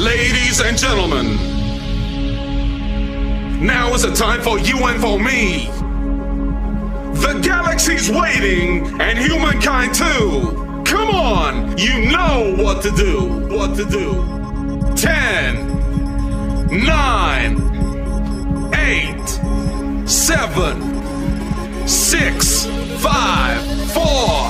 Ladies and gentlemen, now is the time for you and for me. The galaxy's waiting, and humankind too. Come on, you know what to do, what to do. Ten, nine, eight, seven, six, five, four.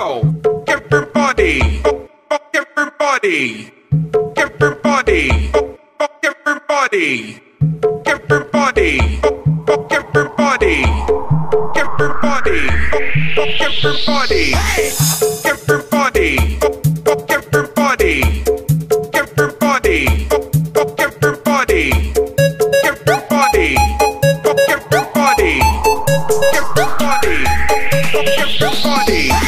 everybody, everybody, everybody, everybody, everybody, everybody, everybody, everybody, everybody, everybody, everybody, everybody, everybody. Everybody, everybody, everybody,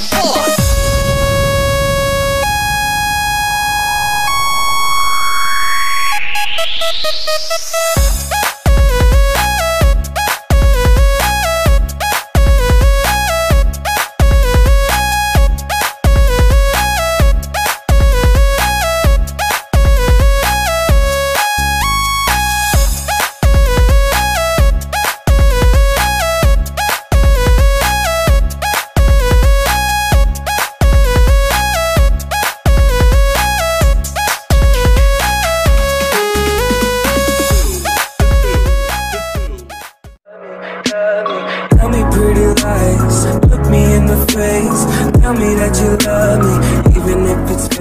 force. me pretty lies. Look me in the face. Tell me that you love me Even if it's